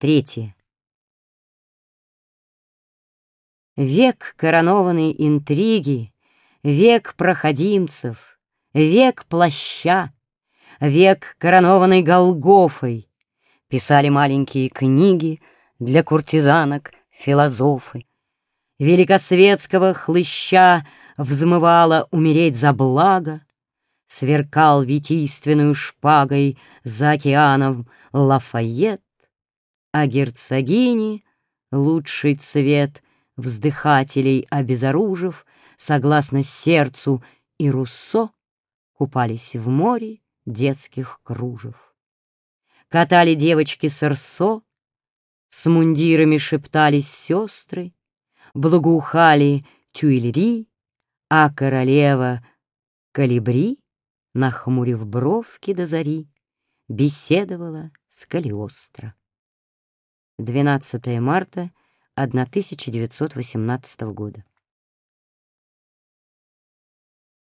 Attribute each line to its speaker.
Speaker 1: Третье. Век коронованной интриги, Век проходимцев, век плаща, Век коронованной Голгофой Писали маленькие книги Для куртизанок философы. Великосветского хлыща Взмывала умереть за благо, Сверкал витийственную шпагой За океаном Лафайет, А герцогини лучший цвет Вздыхателей обезоружив, Согласно сердцу и Руссо, Купались в море детских кружев. Катали девочки сырсо, С мундирами шептались сестры, Благоухали тюильри, А королева Калибри, Нахмурив бровки до зари, Беседовала с Калиостро. 12 марта 1918 года.